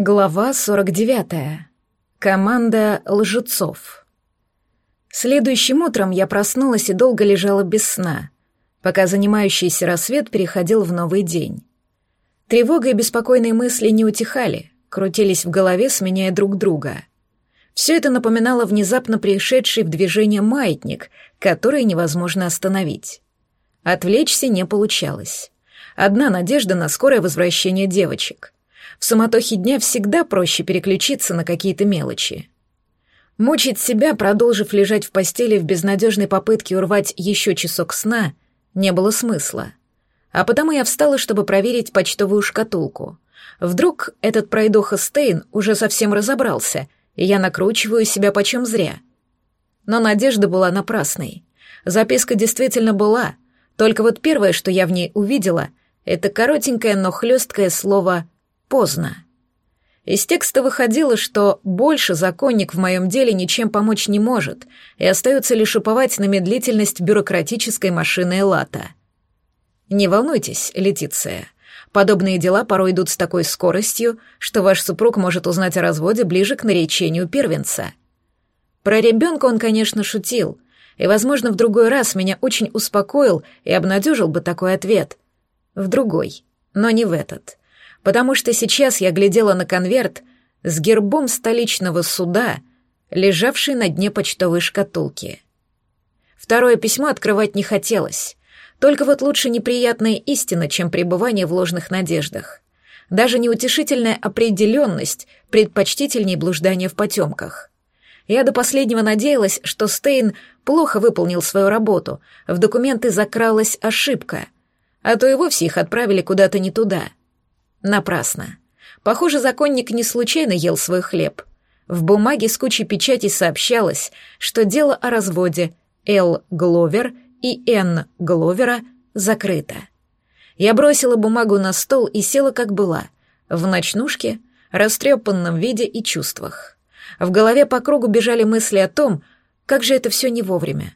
Глава 49. Команда лжецов. Следующим утром я проснулась и долго лежала без сна, пока занимающийся рассвет переходил в новый день. Тревога и беспокойные мысли не утихали, крутились в голове, сменяя друг друга. Все это напоминало внезапно пришедший в движение маятник, который невозможно остановить. Отвлечься не получалось. Одна надежда на скорое возвращение девочек — в суматохе дня всегда проще переключиться на какие-то мелочи. Мучить себя, продолжив лежать в постели в безнадежной попытке урвать еще часок сна, не было смысла. А потому я встала, чтобы проверить почтовую шкатулку. Вдруг этот пройдоха Стейн уже совсем разобрался, и я накручиваю себя почем зря. Но надежда была напрасной. Записка действительно была, только вот первое, что я в ней увидела, это коротенькое, но хлесткое слово поздно. Из текста выходило, что больше законник в моем деле ничем помочь не может, и остается лишь уповать на медлительность бюрократической машины Элата. Не волнуйтесь, Летиция. Подобные дела порой идут с такой скоростью, что ваш супруг может узнать о разводе ближе к наречению первенца. Про ребенка он, конечно, шутил, и, возможно, в другой раз меня очень успокоил и обнадежил бы такой ответ. В другой, но не в этот потому что сейчас я глядела на конверт с гербом столичного суда, лежавший на дне почтовой шкатулки. Второе письмо открывать не хотелось. Только вот лучше неприятная истина, чем пребывание в ложных надеждах. Даже неутешительная определенность предпочтительней блуждания в потемках. Я до последнего надеялась, что Стейн плохо выполнил свою работу, в документы закралась ошибка, а то и вовсе их отправили куда-то не туда — Напрасно. Похоже, законник не случайно ел свой хлеб. В бумаге с кучей печатей сообщалось, что дело о разводе Л. Гловер и Н. Гловера закрыто. Я бросила бумагу на стол и села как была, в ночнушке, растрепанном виде и чувствах. В голове по кругу бежали мысли о том, как же это все не вовремя.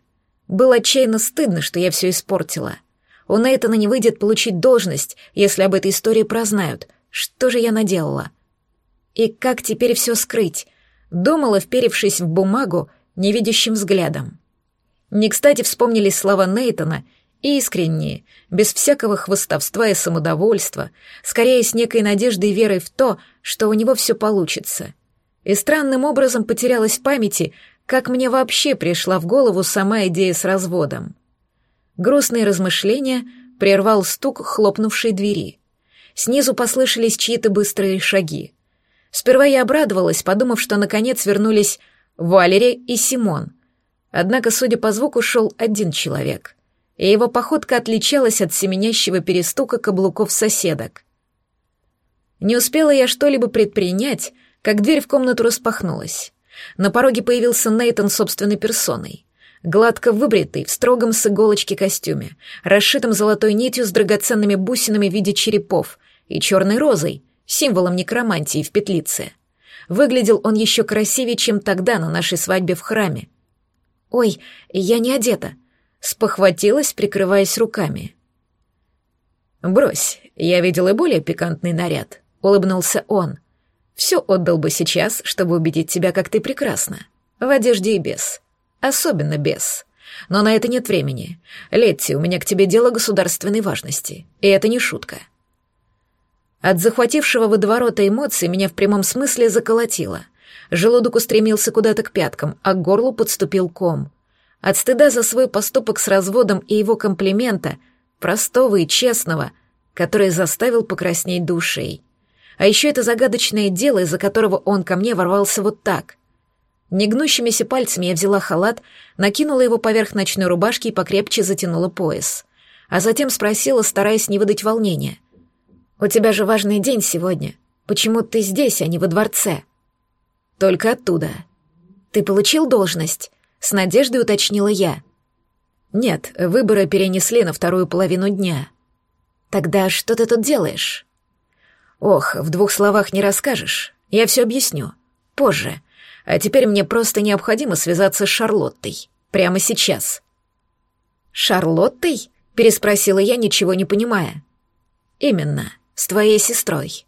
Было отчаянно стыдно, что я все испортила — у Нейтана не выйдет получить должность, если об этой истории прознают. Что же я наделала? И как теперь все скрыть? Думала, вперевшись в бумагу невидящим взглядом. Не кстати вспомнились слова Нейтона, искренние, без всякого хвостовства и самодовольства, скорее с некой надеждой и верой в то, что у него все получится. И странным образом потерялась памяти, как мне вообще пришла в голову сама идея с разводом. Грустные размышления прервал стук хлопнувшей двери. Снизу послышались чьи-то быстрые шаги. Сперва я обрадовалась, подумав, что наконец вернулись Валери и Симон. Однако, судя по звуку, шел один человек, и его походка отличалась от семенящего перестука каблуков соседок. Не успела я что-либо предпринять, как дверь в комнату распахнулась. На пороге появился Нейтон собственной персоной гладко выбритый, в строгом с иголочки костюме, расшитом золотой нитью с драгоценными бусинами в виде черепов и черной розой, символом некромантии в петлице. Выглядел он еще красивее, чем тогда на нашей свадьбе в храме. «Ой, я не одета», — спохватилась, прикрываясь руками. «Брось, я видел и более пикантный наряд», — улыбнулся он. «Все отдал бы сейчас, чтобы убедить тебя, как ты прекрасна. В одежде и без. Особенно без. Но на это нет времени. Летти, у меня к тебе дело государственной важности. И это не шутка. От захватившего водоворота эмоций меня в прямом смысле заколотило. Желудок устремился куда-то к пяткам, а к горлу подступил ком. От стыда за свой поступок с разводом и его комплимента, простого и честного, который заставил покраснеть душей. А еще это загадочное дело, из-за которого он ко мне ворвался вот так — Негнущимися пальцами я взяла халат, накинула его поверх ночной рубашки и покрепче затянула пояс. А затем спросила, стараясь не выдать волнения. «У тебя же важный день сегодня. Почему ты здесь, а не во дворце?» «Только оттуда». «Ты получил должность?» — с надеждой уточнила я. «Нет, выборы перенесли на вторую половину дня». «Тогда что ты тут делаешь?» «Ох, в двух словах не расскажешь. Я все объясню. Позже. А теперь мне просто необходимо связаться с Шарлоттой. Прямо сейчас». «Шарлоттой?» — переспросила я, ничего не понимая. «Именно, с твоей сестрой».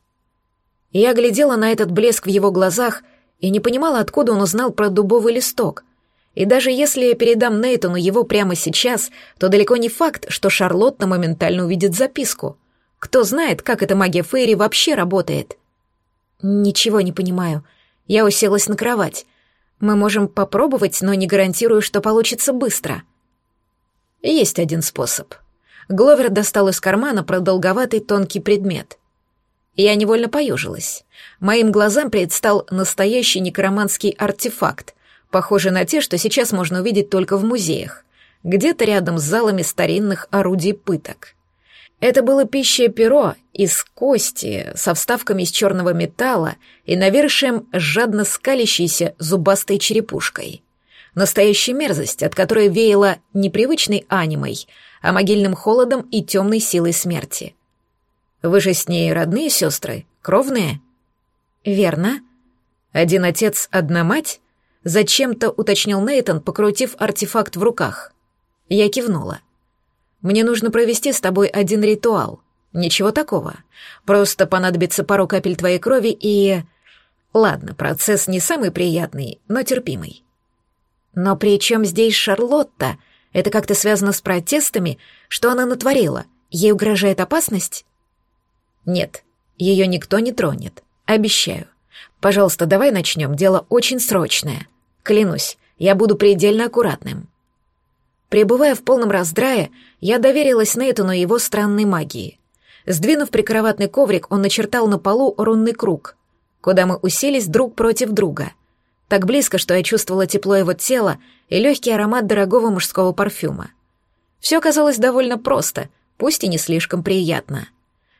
Я глядела на этот блеск в его глазах и не понимала, откуда он узнал про дубовый листок. И даже если я передам Нейтану его прямо сейчас, то далеко не факт, что Шарлотта моментально увидит записку. Кто знает, как эта магия Фейри вообще работает. Ничего не понимаю. Я уселась на кровать. Мы можем попробовать, но не гарантирую, что получится быстро. Есть один способ. Гловер достал из кармана продолговатый тонкий предмет. Я невольно поежилась. Моим глазам предстал настоящий некроманский артефакт, похожий на те, что сейчас можно увидеть только в музеях, где-то рядом с залами старинных орудий пыток. Это было пищее перо из кости со вставками из черного металла и навершием жадно скалящейся зубастой черепушкой. Настоящая мерзость, от которой веяло непривычной анимой, а могильным холодом и темной силой смерти. Вы же с ней родные сестры, кровные? Верно. Один отец, одна мать? Зачем-то уточнил Нейтон, покрутив артефакт в руках. Я кивнула. Мне нужно провести с тобой один ритуал. Ничего такого. Просто понадобится пару капель твоей крови и... Ладно, процесс не самый приятный, но терпимый. Но при чем здесь Шарлотта? Это как-то связано с протестами, что она натворила? Ей угрожает опасность? Нет, ее никто не тронет. Обещаю. Пожалуйста, давай начнем. Дело очень срочное. Клянусь, я буду предельно аккуратным. Пребывая в полном раздрае, я доверилась Нейтану и его странной магии. Сдвинув прикроватный коврик, он начертал на полу рунный круг, куда мы уселись друг против друга. Так близко, что я чувствовала тепло его тела и легкий аромат дорогого мужского парфюма. Все казалось довольно просто, пусть и не слишком приятно.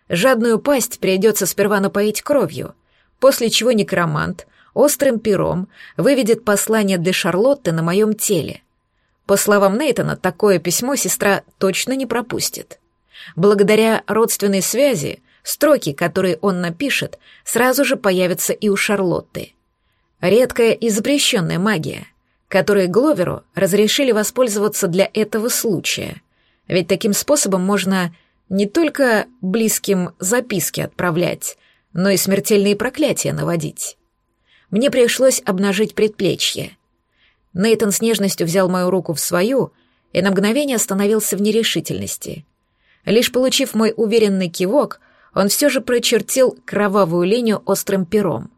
Жадную пасть придется сперва напоить кровью, после чего некромант острым пером выведет послание для Шарлотты на моем теле. По словам Нейтона, такое письмо сестра точно не пропустит. Благодаря родственной связи, строки, которые он напишет, сразу же появятся и у Шарлотты. Редкая и запрещенная магия, которой Гловеру разрешили воспользоваться для этого случая. Ведь таким способом можно не только близким записки отправлять, но и смертельные проклятия наводить. Мне пришлось обнажить предплечье. Нейтон с нежностью взял мою руку в свою и на мгновение остановился в нерешительности. Лишь получив мой уверенный кивок, он все же прочертил кровавую линию острым пером.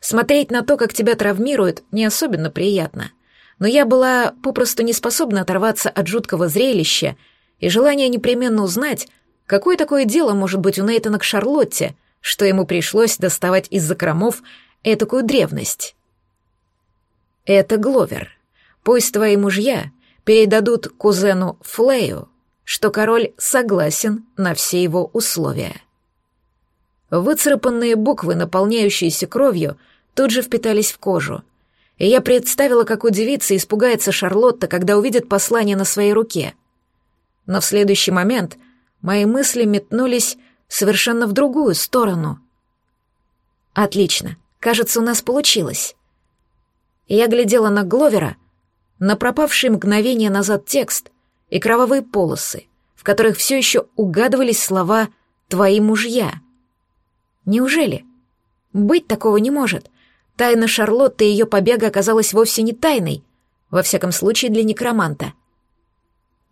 Смотреть на то, как тебя травмируют, не особенно приятно. Но я была попросту не способна оторваться от жуткого зрелища и желания непременно узнать, какое такое дело может быть у Нейтана к Шарлотте, что ему пришлось доставать из закромов этакую древность. Это Гловер. Пусть твои мужья передадут кузену Флею, что король согласен на все его условия. Выцарапанные буквы, наполняющиеся кровью, тут же впитались в кожу, и я представила, как удивится и испугается Шарлотта, когда увидит послание на своей руке. Но в следующий момент мои мысли метнулись совершенно в другую сторону. Отлично. Кажется, у нас получилось. Я глядела на Гловера, на пропавший мгновение назад текст и кровавые полосы, в которых все еще угадывались слова «твои мужья». Неужели? Быть такого не может. Тайна Шарлотты и ее побега оказалась вовсе не тайной, во всяком случае для некроманта.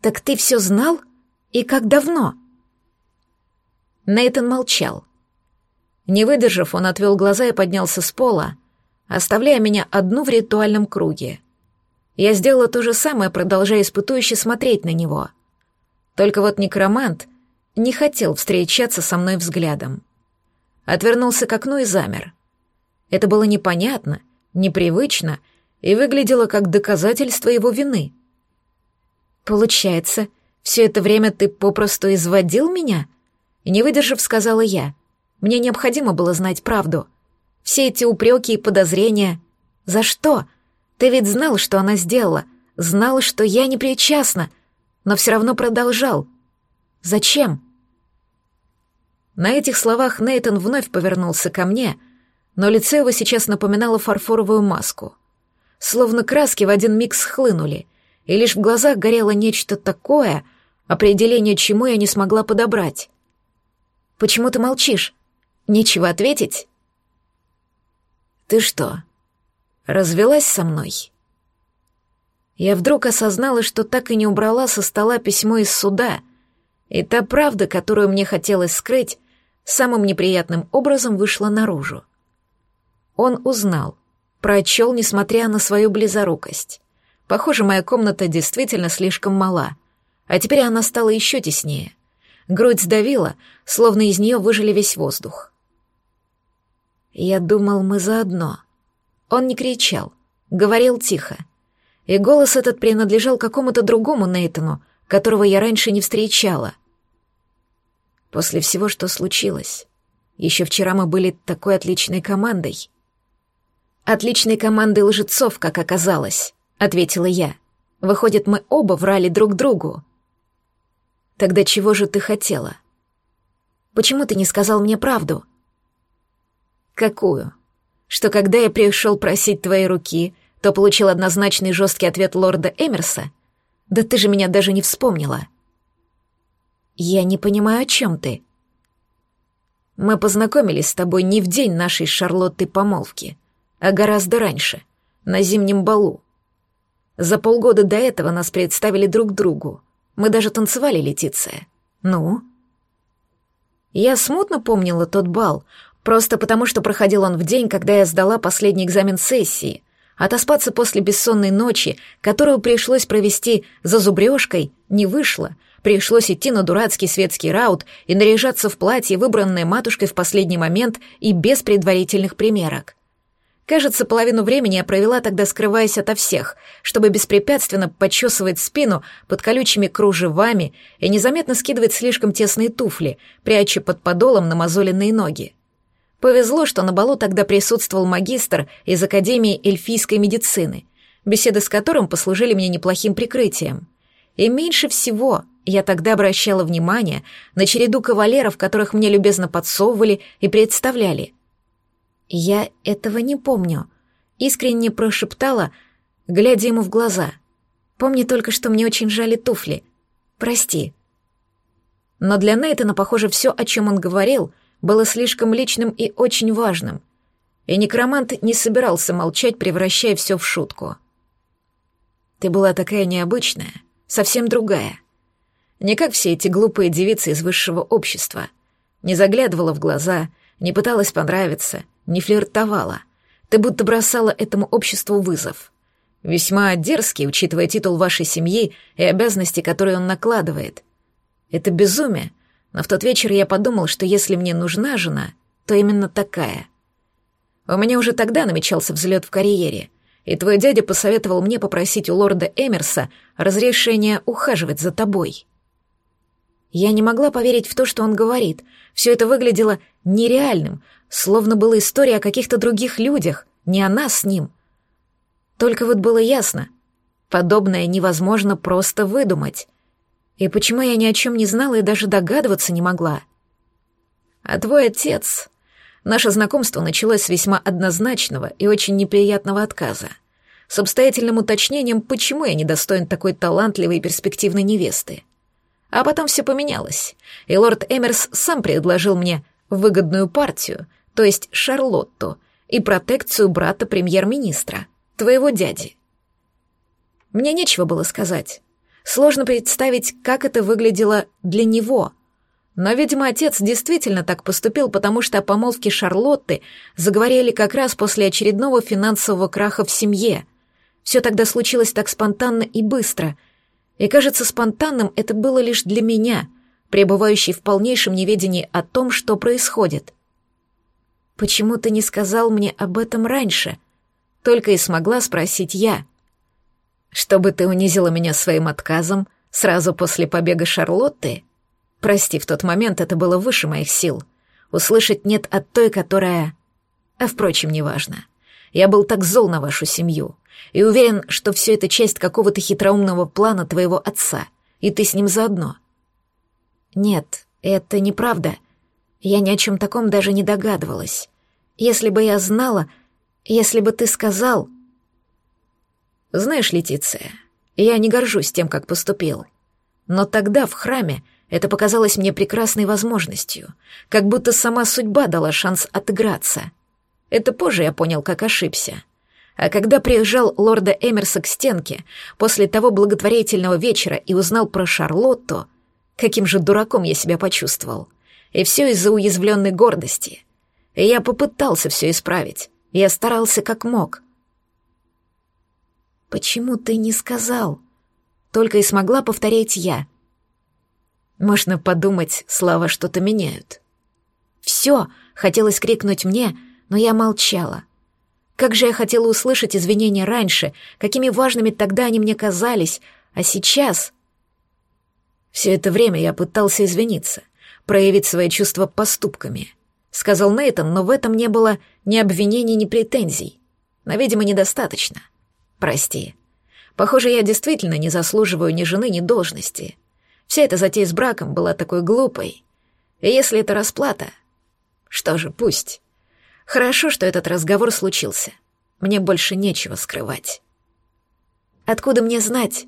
«Так ты все знал? И как давно?» Нейтан молчал. Не выдержав, он отвел глаза и поднялся с пола, оставляя меня одну в ритуальном круге. Я сделала то же самое, продолжая испытующе смотреть на него. Только вот некромант не хотел встречаться со мной взглядом. Отвернулся к окну и замер. Это было непонятно, непривычно и выглядело как доказательство его вины. «Получается, все это время ты попросту изводил меня?» Не выдержав, сказала я. Мне необходимо было знать правду. Все эти упреки и подозрения. За что? Ты ведь знал, что она сделала. Знал, что я не причастна. Но все равно продолжал. Зачем? На этих словах Нейтон вновь повернулся ко мне, но лицо его сейчас напоминало фарфоровую маску. Словно краски в один миг схлынули, и лишь в глазах горело нечто такое, определение чему я не смогла подобрать. «Почему ты молчишь? Нечего ответить?» «Ты что, развелась со мной?» Я вдруг осознала, что так и не убрала со стола письмо из суда, и та правда, которую мне хотелось скрыть, самым неприятным образом вышла наружу. Он узнал, прочел, несмотря на свою близорукость. Похоже, моя комната действительно слишком мала, а теперь она стала еще теснее. Грудь сдавила, словно из нее выжили весь воздух. Я думал, мы заодно. Он не кричал, говорил тихо. И голос этот принадлежал какому-то другому Нейтану, которого я раньше не встречала. После всего, что случилось. Еще вчера мы были такой отличной командой. Отличной командой лжецов, как оказалось, ответила я. Выходит, мы оба врали друг другу. Тогда чего же ты хотела? Почему ты не сказал мне правду? Какую? Что когда я пришел просить твоей руки, то получил однозначный жесткий ответ лорда Эмерса? Да ты же меня даже не вспомнила. Я не понимаю, о чем ты. Мы познакомились с тобой не в день нашей с Шарлоттой помолвки, а гораздо раньше, на зимнем балу. За полгода до этого нас представили друг другу. Мы даже танцевали, Летиция. Ну? Я смутно помнила тот бал, просто потому что проходил он в день, когда я сдала последний экзамен сессии. Отоспаться после бессонной ночи, которую пришлось провести за зубрежкой, не вышло — Пришлось идти на дурацкий светский раут и наряжаться в платье, выбранное матушкой в последний момент и без предварительных примерок. Кажется, половину времени я провела тогда, скрываясь ото всех, чтобы беспрепятственно почесывать спину под колючими кружевами и незаметно скидывать слишком тесные туфли, пряча под подолом намазоленные ноги. Повезло, что на балу тогда присутствовал магистр из Академии эльфийской медицины, беседы с которым послужили мне неплохим прикрытием. И меньше всего я тогда обращала внимание на череду кавалеров, которых мне любезно подсовывали и представляли. «Я этого не помню», — искренне прошептала, глядя ему в глаза. «Помни только, что мне очень жали туфли. Прости». Но для Нейтана, похоже, все, о чем он говорил, было слишком личным и очень важным. И некромант не собирался молчать, превращая все в шутку. «Ты была такая необычная, совсем другая», не как все эти глупые девицы из высшего общества. Не заглядывала в глаза, не пыталась понравиться, не флиртовала. Ты будто бросала этому обществу вызов. Весьма дерзкий, учитывая титул вашей семьи и обязанности, которые он накладывает. Это безумие, но в тот вечер я подумал, что если мне нужна жена, то именно такая. У меня уже тогда намечался взлет в карьере, и твой дядя посоветовал мне попросить у лорда Эмерса разрешения ухаживать за тобой. Я не могла поверить в то, что он говорит. Все это выглядело нереальным, словно была история о каких-то других людях, не о нас с ним. Только вот было ясно, подобное невозможно просто выдумать. И почему я ни о чем не знала и даже догадываться не могла? А твой отец... Наше знакомство началось с весьма однозначного и очень неприятного отказа. С обстоятельным уточнением, почему я недостоин такой талантливой и перспективной невесты. А потом все поменялось, и лорд Эмерс сам предложил мне выгодную партию, то есть Шарлотту, и протекцию брата премьер-министра, твоего дяди. Мне нечего было сказать. Сложно представить, как это выглядело для него. Но, видимо, отец действительно так поступил, потому что о помолвке Шарлотты заговорили как раз после очередного финансового краха в семье. Все тогда случилось так спонтанно и быстро — и кажется, спонтанным это было лишь для меня, пребывающей в полнейшем неведении о том, что происходит. «Почему ты не сказал мне об этом раньше?» Только и смогла спросить я. «Чтобы ты унизила меня своим отказом сразу после побега Шарлотты?» Прости, в тот момент это было выше моих сил. Услышать «нет» от той, которая... А, впрочем, неважно. Я был так зол на вашу семью и уверен, что все это часть какого-то хитроумного плана твоего отца, и ты с ним заодно. Нет, это неправда. Я ни о чем таком даже не догадывалась. Если бы я знала, если бы ты сказал... Знаешь, Летиция, я не горжусь тем, как поступил. Но тогда в храме это показалось мне прекрасной возможностью, как будто сама судьба дала шанс отыграться. Это позже я понял, как ошибся. А когда приезжал лорда Эмерса к стенке после того благотворительного вечера и узнал про Шарлотту, каким же дураком я себя почувствовал. И все из-за уязвленной гордости. И я попытался все исправить. Я старался как мог. «Почему ты не сказал?» Только и смогла повторять я. Можно подумать, слова что-то меняют. «Все!» — хотелось крикнуть мне, но я молчала. Как же я хотела услышать извинения раньше, какими важными тогда они мне казались, а сейчас... Все это время я пытался извиниться, проявить свои чувства поступками, сказал Нейтон, но в этом не было ни обвинений, ни претензий. Но, видимо, недостаточно. Прости. Похоже, я действительно не заслуживаю ни жены, ни должности. Вся эта затея с браком была такой глупой. И если это расплата, что же, пусть. Хорошо, что этот разговор случился. Мне больше нечего скрывать. Откуда мне знать?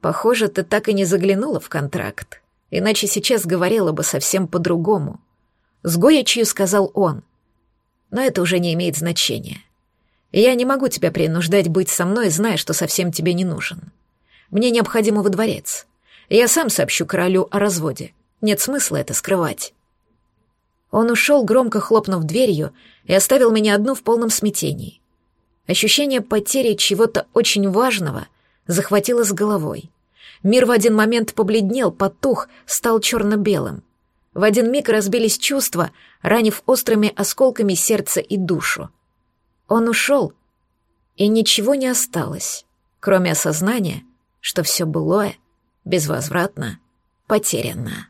Похоже, ты так и не заглянула в контракт, иначе сейчас говорила бы совсем по-другому. С горечью сказал он. Но это уже не имеет значения. Я не могу тебя принуждать быть со мной, зная, что совсем тебе не нужен. Мне необходимо во дворец. Я сам сообщу королю о разводе. Нет смысла это скрывать. Он ушел, громко хлопнув дверью, и оставил меня одну в полном смятении. Ощущение потери чего-то очень важного захватило с головой. Мир в один момент побледнел, потух, стал черно-белым. В один миг разбились чувства, ранив острыми осколками сердце и душу. Он ушел, и ничего не осталось, кроме осознания, что все былое безвозвратно потеряно.